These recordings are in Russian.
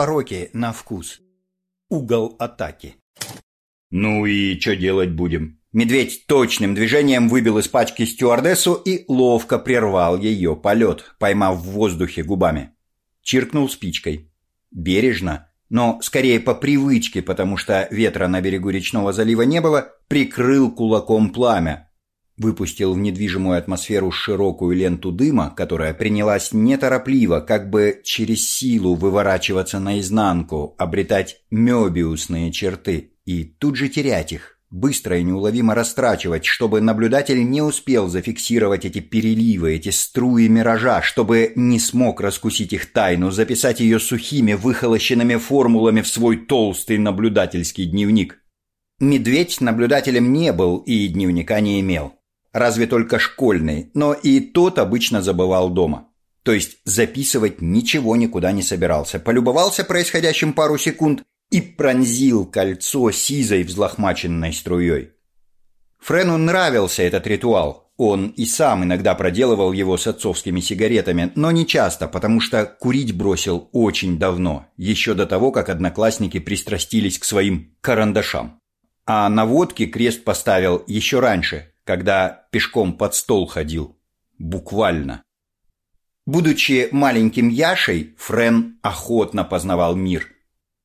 пороки на вкус. Угол атаки. «Ну и что делать будем?» Медведь точным движением выбил из пачки стюардессу и ловко прервал ее полет, поймав в воздухе губами. Чиркнул спичкой. Бережно, но скорее по привычке, потому что ветра на берегу речного залива не было, прикрыл кулаком пламя, выпустил в недвижимую атмосферу широкую ленту дыма, которая принялась неторопливо, как бы через силу выворачиваться наизнанку, обретать мёбиусные черты и тут же терять их, быстро и неуловимо растрачивать, чтобы наблюдатель не успел зафиксировать эти переливы, эти струи миража, чтобы не смог раскусить их тайну, записать ее сухими, выхолощенными формулами в свой толстый наблюдательский дневник. Медведь наблюдателем не был и дневника не имел разве только школьный, но и тот обычно забывал дома. То есть записывать ничего никуда не собирался. Полюбовался происходящим пару секунд и пронзил кольцо сизой взлохмаченной струей. Френу нравился этот ритуал. Он и сам иногда проделывал его с отцовскими сигаретами, но не часто, потому что курить бросил очень давно, еще до того, как одноклассники пристрастились к своим карандашам. А на водке крест поставил еще раньше, когда пешком под стол ходил. Буквально. Будучи маленьким Яшей, Френ охотно познавал мир.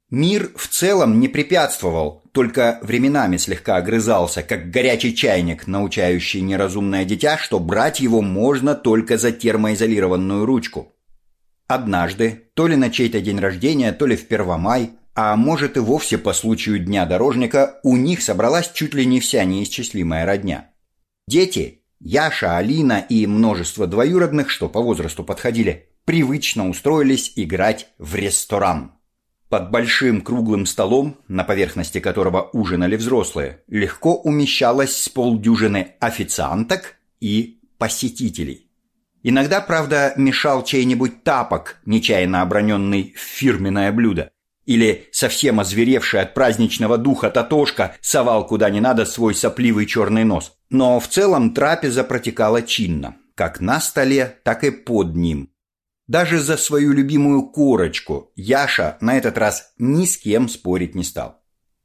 Мир в целом не препятствовал, только временами слегка огрызался, как горячий чайник, научающий неразумное дитя, что брать его можно только за термоизолированную ручку. Однажды, то ли на чей-то день рождения, то ли в Первомай, а может и вовсе по случаю Дня дорожника, у них собралась чуть ли не вся неисчислимая родня. Дети, Яша, Алина и множество двоюродных, что по возрасту подходили, привычно устроились играть в ресторан. Под большим круглым столом, на поверхности которого ужинали взрослые, легко умещалось с полдюжины официанток и посетителей. Иногда, правда, мешал чей-нибудь тапок, нечаянно оброненный в фирменное блюдо. Или совсем озверевший от праздничного духа Татошка совал куда не надо свой сопливый черный нос. Но в целом трапеза протекала чинно, как на столе, так и под ним. Даже за свою любимую корочку Яша на этот раз ни с кем спорить не стал.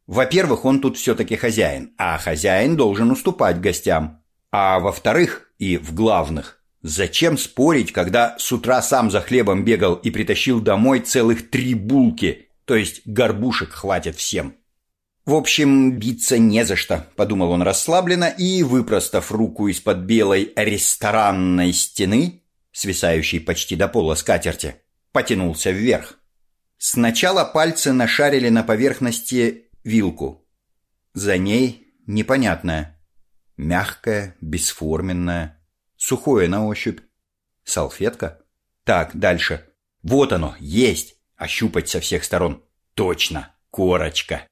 Во-первых, он тут все-таки хозяин, а хозяин должен уступать гостям. А во-вторых, и в главных, зачем спорить, когда с утра сам за хлебом бегал и притащил домой целых три булки – то есть горбушек хватит всем. В общем, биться не за что, подумал он расслабленно и, выпростав руку из-под белой ресторанной стены, свисающей почти до пола скатерти, потянулся вверх. Сначала пальцы нашарили на поверхности вилку. За ней непонятное. Мягкое, бесформенное, сухое на ощупь. Салфетка? Так, дальше. Вот оно, есть ощупать со всех сторон. Точно, корочка.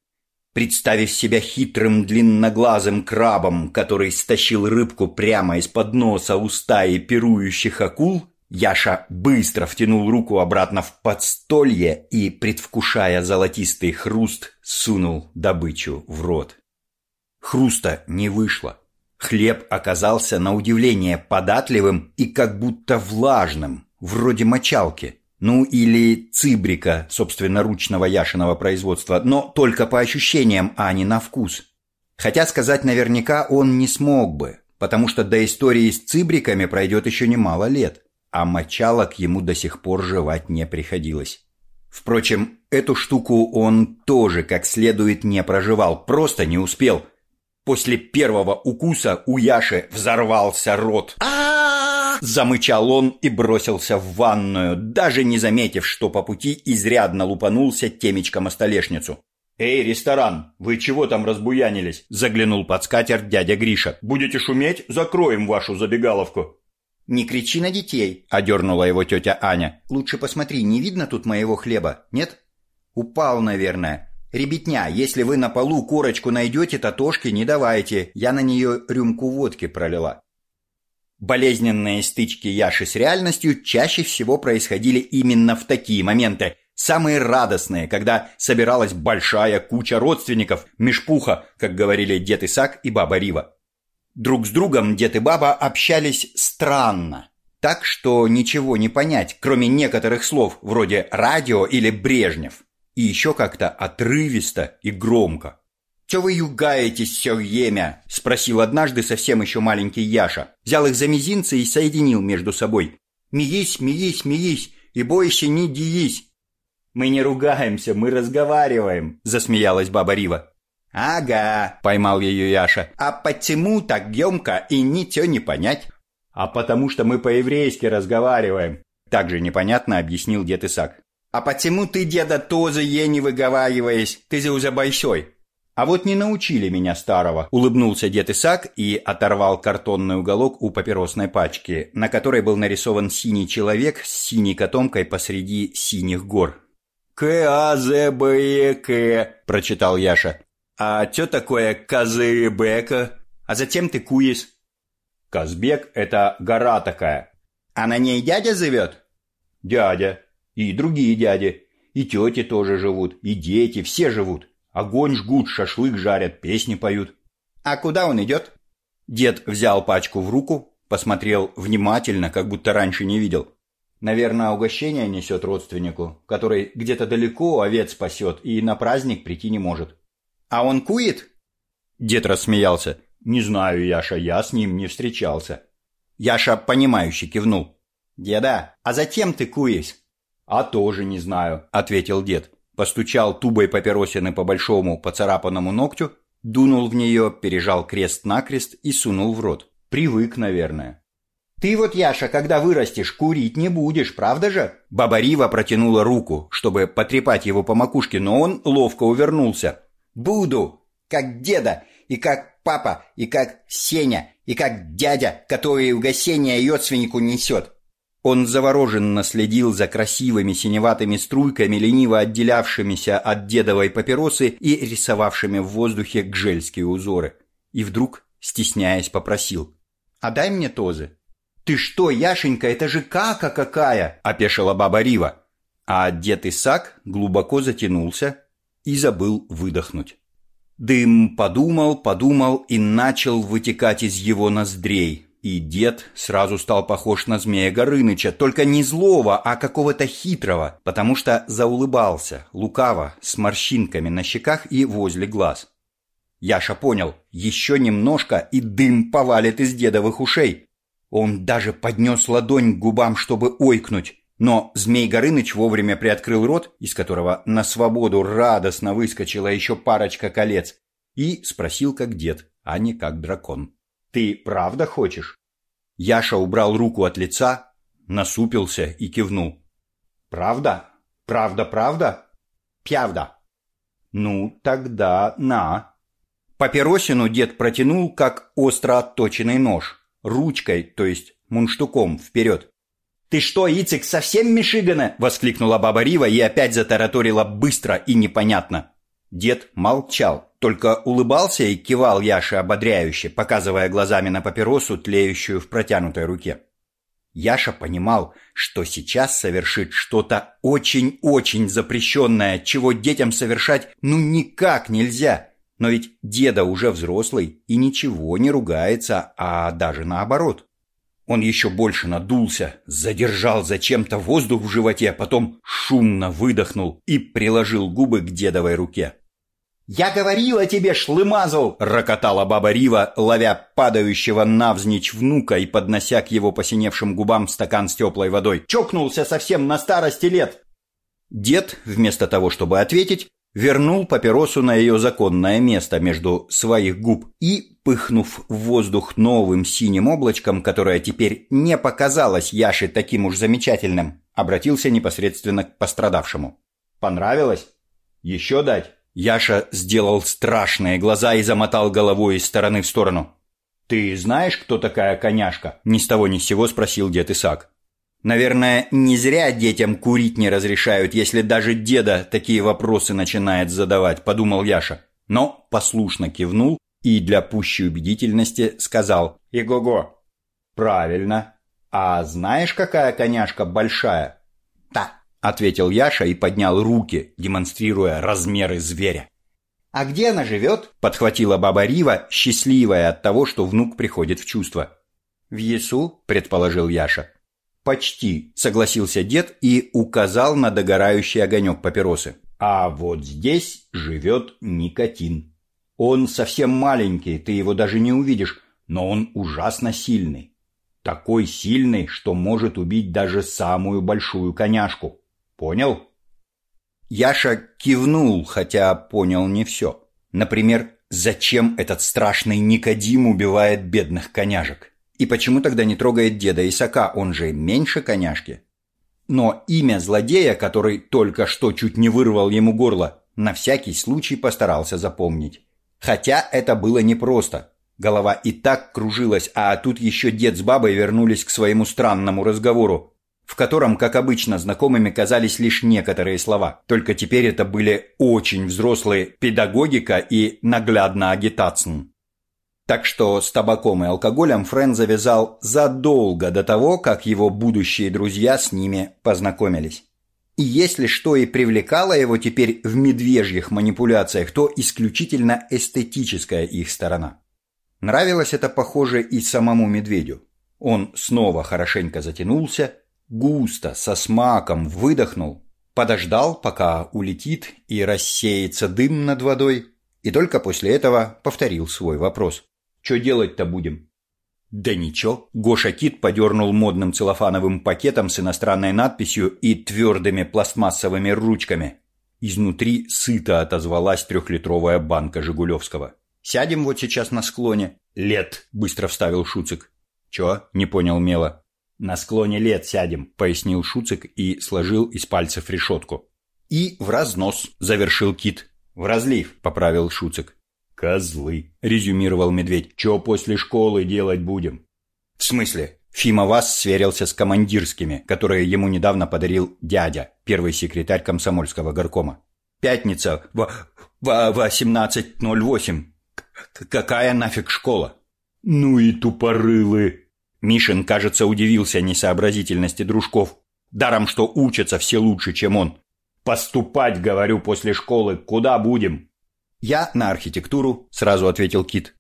Представив себя хитрым длинноглазым крабом, который стащил рыбку прямо из-под носа у стаи пирующих акул, Яша быстро втянул руку обратно в подстолье и, предвкушая золотистый хруст, сунул добычу в рот. Хруста не вышло. Хлеб оказался на удивление податливым и как будто влажным, вроде мочалки. Ну или цибрика собственноручного Яшиного производства, но только по ощущениям, а не на вкус. Хотя сказать наверняка он не смог бы, потому что до истории с цибриками пройдет еще немало лет, а мочалок ему до сих пор жевать не приходилось. Впрочем, эту штуку он тоже как следует не проживал, просто не успел. После первого укуса у Яши взорвался рот. а Замычал он и бросился в ванную, даже не заметив, что по пути изрядно лупанулся темечком о столешницу. «Эй, ресторан, вы чего там разбуянились?» – заглянул под скатерть дядя Гриша. «Будете шуметь? Закроем вашу забегаловку». «Не кричи на детей», – одернула его тетя Аня. «Лучше посмотри, не видно тут моего хлеба, нет?» «Упал, наверное. Ребятня, если вы на полу корочку найдете, татошки не давайте. Я на нее рюмку водки пролила». Болезненные стычки Яши с реальностью чаще всего происходили именно в такие моменты. Самые радостные, когда собиралась большая куча родственников, мешпуха, как говорили дед Исаак и баба Рива. Друг с другом дед и баба общались странно. Так что ничего не понять, кроме некоторых слов, вроде «радио» или «Брежнев». и еще как-то отрывисто и громко. «Че вы югаетесь все время?» – спросил однажды совсем еще маленький Яша. Взял их за мизинцы и соединил между собой. «Миись, миись, миись, и бойся не диись!» «Мы не ругаемся, мы разговариваем», – засмеялась баба Рива. «Ага», – поймал ее Яша. «А почему так емко и ничего не понять?» «А потому что мы по-еврейски разговариваем», – также непонятно объяснил дед Исаак. «А почему ты, деда, тоже е не выговариваешь? Ты же уже большой». «А вот не научили меня старого», — улыбнулся дед Исаак и оторвал картонный уголок у папиросной пачки, на которой был нарисован синий человек с синей котомкой посреди синих гор. «К-А-З-Б-Е-К», — прочитал Яша. «А что такое Казыбека? А затем ты куис». «Казбек — это гора такая». «А на ней дядя живет?» «Дядя. И другие дяди. И тети тоже живут, и дети, все живут. Огонь жгут, шашлык жарят, песни поют. А куда он идет? Дед взял пачку в руку, посмотрел внимательно, как будто раньше не видел. Наверное, угощение несет родственнику, который где-то далеко овец спасет и на праздник прийти не может. А он кует? Дед рассмеялся. Не знаю, Яша, я с ним не встречался. Яша, понимающе кивнул. «Деда, а затем ты куешь?» «А тоже не знаю», — ответил дед постучал тубой папиросины по большому поцарапанному ногтю, дунул в нее, пережал крест-накрест и сунул в рот. Привык, наверное. «Ты вот, Яша, когда вырастешь, курить не будешь, правда же?» Баба Рива протянула руку, чтобы потрепать его по макушке, но он ловко увернулся. «Буду, как деда, и как папа, и как Сеня, и как дядя, который угощение родственнику несет. Он завороженно следил за красивыми синеватыми струйками, лениво отделявшимися от дедовой папиросы и рисовавшими в воздухе гжельские узоры. И вдруг, стесняясь, попросил. «А дай мне тоже». «Ты что, Яшенька, это же кака какая!» – опешила баба Рива. А дед Исаак глубоко затянулся и забыл выдохнуть. Дым подумал, подумал и начал вытекать из его ноздрей, и дед сразу стал похож на змея Горыныча, только не злого, а какого-то хитрого, потому что заулыбался, лукаво, с морщинками на щеках и возле глаз. Яша понял, еще немножко, и дым повалит из дедовых ушей. Он даже поднес ладонь к губам, чтобы ойкнуть, но Змей Горыныч вовремя приоткрыл рот, из которого на свободу радостно выскочила еще парочка колец, и спросил как дед, а не как дракон. «Ты правда хочешь?» Яша убрал руку от лица, насупился и кивнул. «Правда? Правда, правда?» «Пявда». «Ну, тогда на». Папиросину дед протянул, как остро отточенный нож, ручкой, то есть мунштуком, вперед. «Ты что, Ицик, совсем Мишигана?» — воскликнула баба Рива и опять затараторила быстро и непонятно. Дед молчал, только улыбался и кивал Яше ободряюще, показывая глазами на папиросу, тлеющую в протянутой руке. Яша понимал, что сейчас совершит что-то очень-очень запрещенное, чего детям совершать ну никак нельзя. Но ведь деда уже взрослый и ничего не ругается, а даже наоборот. Он еще больше надулся, задержал зачем-то воздух в животе, потом шумно выдохнул и приложил губы к дедовой руке. «Я говорила тебе, шлымазл!» — рокотала баба Рива, ловя падающего навзничь внука и поднося к его посиневшим губам стакан с теплой водой. «Чокнулся совсем на старости лет!» Дед, вместо того, чтобы ответить, вернул папиросу на ее законное место между своих губ и, пыхнув в воздух новым синим облачком, которое теперь не показалось Яше таким уж замечательным, обратился непосредственно к пострадавшему. «Понравилось? Еще дать?» Яша сделал страшные глаза и замотал головой из стороны в сторону. «Ты знаешь, кто такая коняшка?» Ни с того ни с сего спросил дед Исаак. Наверное, не зря детям курить не разрешают, если даже деда такие вопросы начинает задавать, подумал Яша. Но послушно кивнул и для пущей убедительности сказал «Иго-го». «Правильно. А знаешь, какая коняшка большая?» «Да», — ответил Яша и поднял руки, демонстрируя размеры зверя. «А где она живет?» — подхватила баба Рива, счастливая от того, что внук приходит в чувство. «В Есу?» — предположил Яша. «Почти», — согласился дед и указал на догорающий огонек папиросы. А вот здесь живет никотин. Он совсем маленький, ты его даже не увидишь, но он ужасно сильный. Такой сильный, что может убить даже самую большую коняшку. Понял? Яша кивнул, хотя понял не все. Например, зачем этот страшный Никодим убивает бедных коняжек? И почему тогда не трогает деда Исака, он же меньше коняшки? Но имя злодея, который только что чуть не вырвал ему горло, на всякий случай постарался запомнить. Хотя это было непросто. Голова и так кружилась, а тут еще дед с бабой вернулись к своему странному разговору, в котором, как обычно, знакомыми казались лишь некоторые слова. Только теперь это были очень взрослые педагогика и наглядно агитация. Так что с табаком и алкоголем Френ завязал задолго до того, как его будущие друзья с ними познакомились. И если что и привлекало его теперь в медвежьих манипуляциях, то исключительно эстетическая их сторона. Нравилось это, похоже, и самому медведю. Он снова хорошенько затянулся, густо, со смаком выдохнул, подождал, пока улетит и рассеется дым над водой, и только после этого повторил свой вопрос. «Что делать-то будем?» «Да ничего». Гоша Кит подернул модным целлофановым пакетом с иностранной надписью и твердыми пластмассовыми ручками. Изнутри сыто отозвалась трехлитровая банка Жигулевского. «Сядем вот сейчас на склоне». «Лет», — быстро вставил Шуцик. «Чё?» — не понял Мела. «На склоне лет сядем», — пояснил Шуцик и сложил из пальцев решетку. «И в разнос», — завершил Кит. «В разлив», — поправил Шуцик. «Козлы», — резюмировал медведь. «Чё после школы делать будем?» «В смысле?» Фима Вас сверился с командирскими, которые ему недавно подарил дядя, первый секретарь комсомольского горкома. «Пятница в, в 18.08. Какая нафиг школа?» «Ну и тупорылы!» Мишин, кажется, удивился несообразительности дружков. Даром, что учатся все лучше, чем он. «Поступать, говорю, после школы. Куда будем?» «Я на архитектуру», — сразу ответил Кит.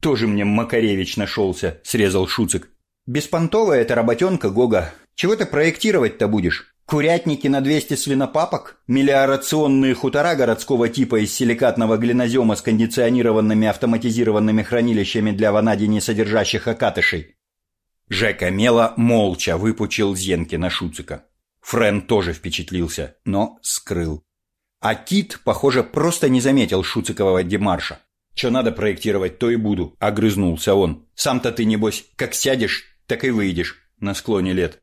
«Тоже мне Макаревич нашелся», — срезал Шуцик. «Беспонтовая эта работенка, Гога. Чего ты проектировать-то будешь? Курятники на 200 свинопапок? Мелиорационные хутора городского типа из силикатного глинозема с кондиционированными автоматизированными хранилищами для ванадий не содержащих окатышей?» Жека Мела молча выпучил зенки на Шуцика. Френ тоже впечатлился, но скрыл. А Кит, похоже, просто не заметил шуцикового демарша. «Че надо проектировать, то и буду», — огрызнулся он. «Сам-то ты, небось, как сядешь, так и выйдешь на склоне лет».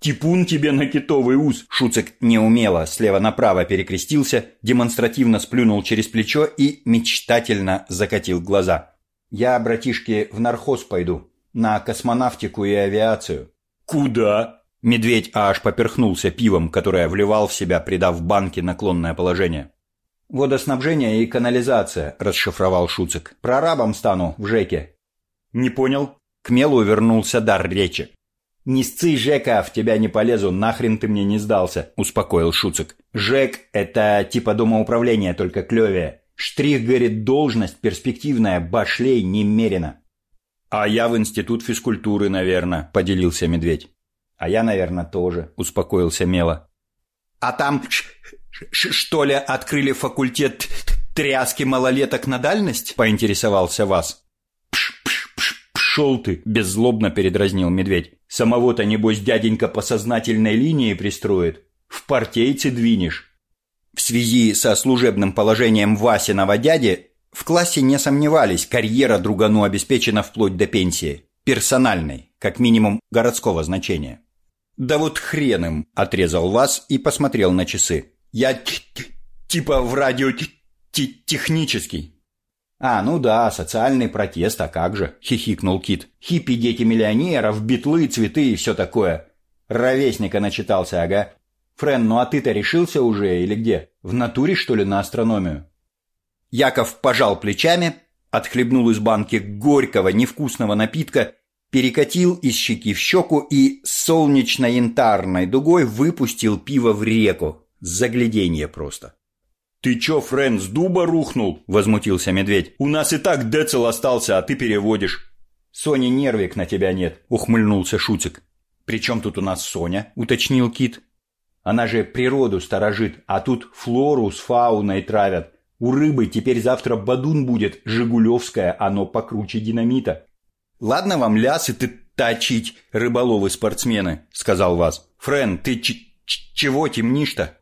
«Типун тебе на китовый ус!» Шуцик неумело слева направо перекрестился, демонстративно сплюнул через плечо и мечтательно закатил глаза. «Я, братишки, в нархоз пойду. На космонавтику и авиацию». «Куда?» Медведь аж поперхнулся пивом, которое вливал в себя, придав банке наклонное положение. «Водоснабжение и канализация», – расшифровал Шуцик. «Прорабом стану в ЖЭКе». «Не понял?» К Мелу вернулся дар речи. «Не сцы, Жека, в тебя не полезу, нахрен ты мне не сдался», – успокоил Шуцик. «ЖЭК – это типа дома управления, только клевее. Штрих, говорит, должность перспективная, башлей немерено». «А я в институт физкультуры, наверное», – поделился медведь. «А я, наверное, тоже», — успокоился Мела. «А там, что ли, открыли факультет тряски малолеток на дальность?» — поинтересовался Вас. «Пшел ты!» — беззлобно передразнил медведь. «Самого-то, небось, дяденька по сознательной линии пристроит. В партейцы двинешь». В связи со служебным положением Васиного дяди в классе не сомневались, карьера другану обеспечена вплоть до пенсии. Персональной, как минимум городского значения. «Да вот хрен им!» – отрезал вас и посмотрел на часы. «Я типа в радио технический». «А, ну да, социальный протест, а как же?» – хихикнул Кит. «Хиппи, дети миллионеров, битлы, цветы и все такое». Ровесника начитался, ага. «Френ, ну а ты-то решился уже или где? В натуре, что ли, на астрономию?» Яков пожал плечами, отхлебнул из банки горького, невкусного напитка перекатил из щеки в щеку и солнечно-янтарной дугой выпустил пиво в реку. Загляденье просто. «Ты чё, Френ, с дуба рухнул?» – возмутился медведь. «У нас и так децл остался, а ты переводишь». «Сони нервик на тебя нет», – ухмыльнулся Шуцик. «При чем тут у нас Соня?» – уточнил Кит. Она же природу сторожит, а тут флору с фауной травят. У рыбы теперь завтра бадун будет, жигулевское, оно покруче динамита. «Ладно вам лясы ты точить, рыболовы-спортсмены», — сказал Вас. «Френ, ты ч -ч чего темнишь-то?»